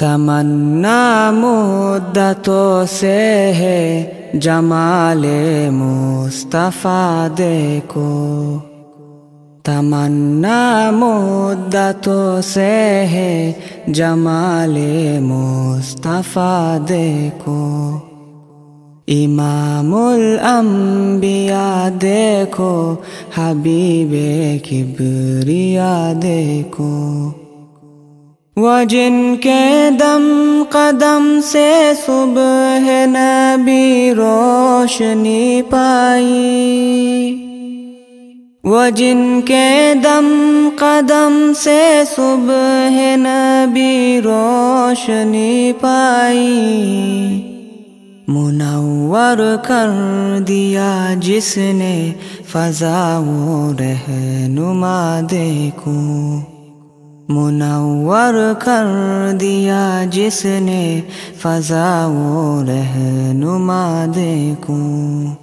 تمنا مدتوں سے ہے جمال مصطفیٰ دیکھو۔ تمنا مدتوں سے ہے جمال مصطفیٰ دیکھو۔ امام الانبیاء دیکھو، حبیب کبریا دیکھو۔ وہ جن کے دم قدم سے صبح نبی روشنی پائی۔ وہ جن کے دم قدم سے صبح نبی روشنی پائی۔ منور کر دیا جس نے فضا و رہنما دیکھو منور کر دیا جس نے فضا و رہنما دیکھوں۔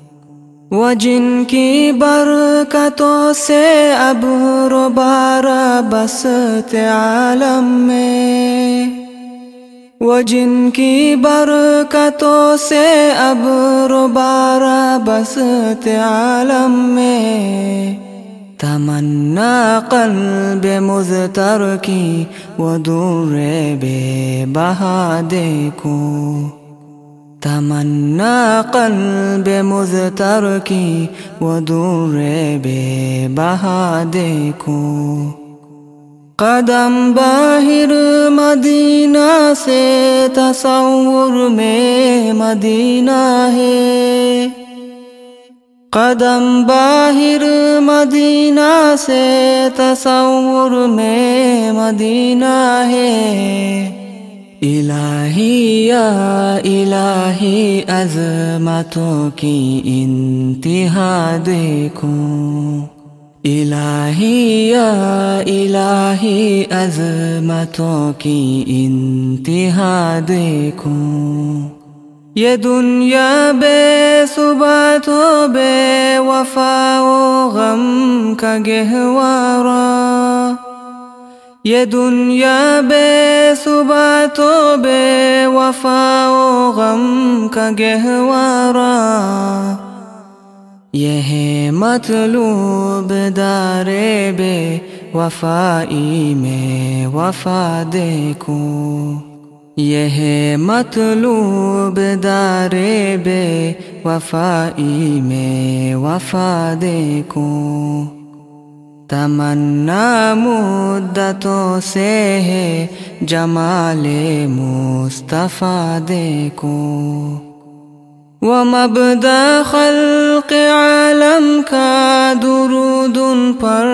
وہ جن کی برکتوں سے اب روبارہ بست عالم میں۔ وہ جن کی برکتوں سے اب روبارہ بست عالم میں۔ تمنا قلب مزتر کی وہ دور بے بہا دیکھو۔ تمنا قلب مزتر کی وہ دور بے بہا دیکھو۔ قدم باہر مدینہ سے تصور میں مدینہ ہے۔ قدم باہر مدینہ سے تصور میں مدینہ ہے۔ الہی یا الہی عظمتوں کی انتہا دیکھوں۔ الہی یا الہی عظمتوں کی انتہا دیکھوں۔ یہ دنیا بے صبح تو بے وفا و غم کا گہوارا یہ دنیا بے صبح تو بے وفا و غم کا گہوارا یہ مطلوب دارے بے وفائی میں وفا دیکھوں۔ یہ مطلوب دار بے وفائی میں وفا دیکھوں۔ تمنا مدتوں سے ہے جمال مصطفیٰ دیکھوں۔ وہ مبدا خلق عالم کا درود ان پر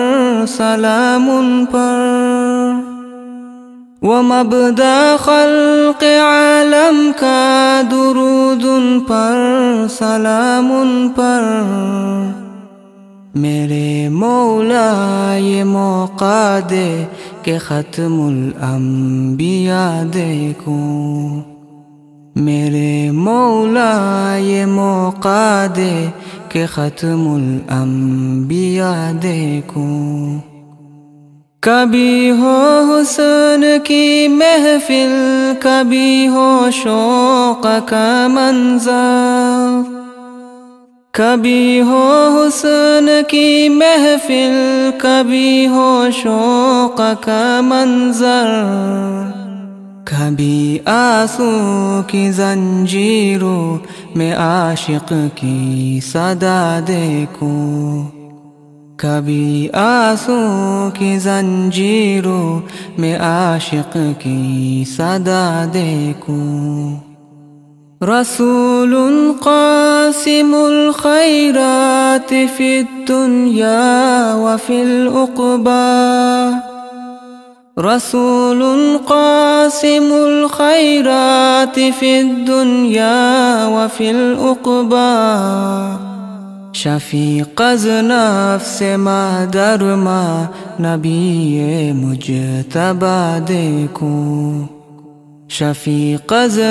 سلام ان پر۔ وہ مبدا خلق عالم کا درود ان پر، سلام ان پر۔ میرے مولا یہ موقع دے کہ ختم الانبیاء دیکھوں۔ میرے مولا یہ موقع دے کہ ختم الانبیاء دیکھوں۔ کبھی ہو حسن کی محفل، کبھی ہو شوق کا منظر۔ کبھی ہو حسن کی محفل، کبھی ہو شوق کا منظر۔ کبھی آنسو کی زنجیروں میں عاشق کی صدا دیکھوں۔ کبھی آسو کی زنجیروں میں عاشق کی صدا دیکھوں۔ رسول قاسم الخیرات فی الدنیا وفی العقبہ رسول قاسم الخیرات فی الدنیا وفی العقبہ شفیع نفس ما در ما، نبی مجتبا دیکھوں شفیع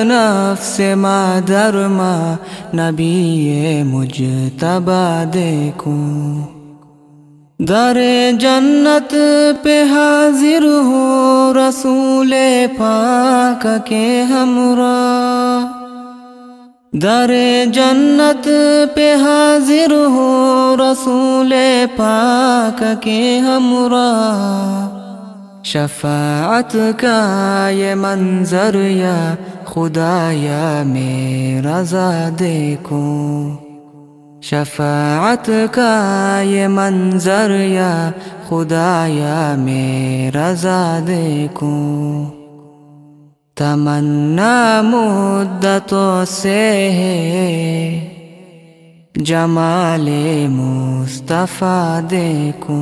نفس ما در ما، نبی مجتبا دیکھوں در جنت پہ حاضر ہو رسول پاک کے ہمراہ. در جنت پہ حاضر ہو رسول پاک کے ہمراہ۔ شفاعت کا یہ منظر یا خدا یا میرا دیکھو شفاعت کا یہ منظر یا خدا یا میرا دیکھو تمنا مدتوں سے ہے جمال مصطفیٰ دیکھو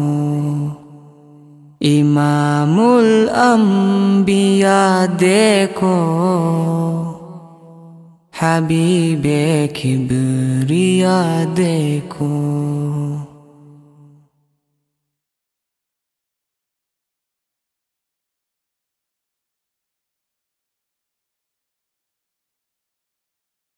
امام الانبیاء دیکھو حبیب کبریا دیکھو۔